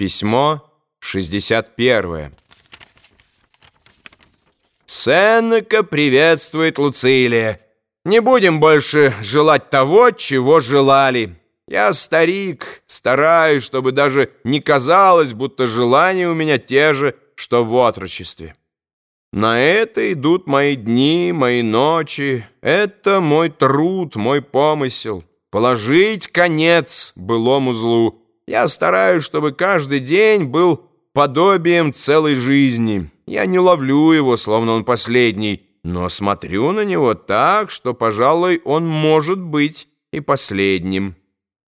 Письмо 61. Сенека приветствует Луцилия. Не будем больше желать того, чего желали. Я старик, стараюсь, чтобы даже не казалось, будто желания у меня те же, что в отрочестве. На это идут мои дни, мои ночи. Это мой труд, мой помысел. Положить конец былому злу. Я стараюсь, чтобы каждый день был подобием целой жизни. Я не ловлю его, словно он последний, но смотрю на него так, что, пожалуй, он может быть и последним.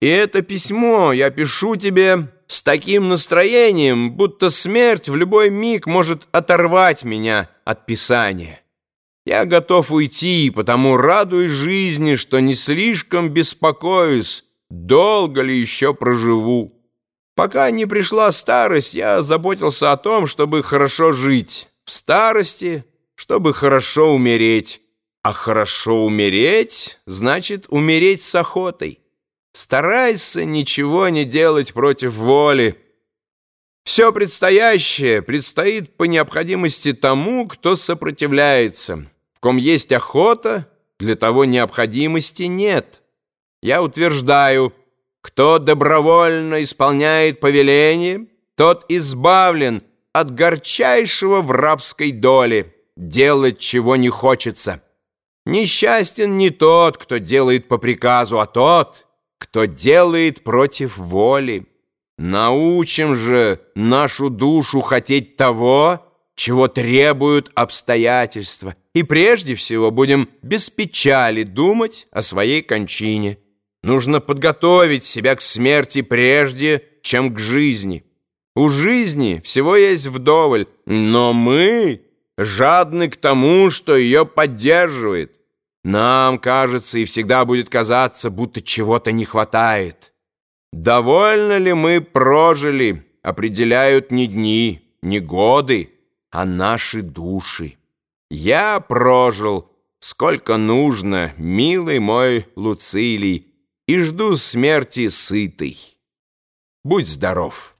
И это письмо я пишу тебе с таким настроением, будто смерть в любой миг может оторвать меня от писания. Я готов уйти, потому радуюсь жизни, что не слишком беспокоюсь, долго ли еще проживу. Пока не пришла старость, я заботился о том, чтобы хорошо жить. В старости, чтобы хорошо умереть. А хорошо умереть, значит умереть с охотой. Старайся ничего не делать против воли. Все предстоящее предстоит по необходимости тому, кто сопротивляется. В ком есть охота, для того необходимости нет. Я утверждаю, кто добровольно исполняет повеление, тот избавлен от горчайшего в рабской доли, делать чего не хочется. Несчастен не тот, кто делает по приказу, а тот, кто делает против воли. Научим же нашу душу хотеть того, чего требуют обстоятельства, и прежде всего будем без печали думать о своей кончине. Нужно подготовить себя к смерти прежде, чем к жизни. У жизни всего есть вдоволь, но мы жадны к тому, что ее поддерживает. Нам кажется и всегда будет казаться, будто чего-то не хватает. Довольно ли мы прожили, определяют не дни, не годы, а наши души. Я прожил, сколько нужно, милый мой Луцилий, и жду смерти сытый. Будь здоров!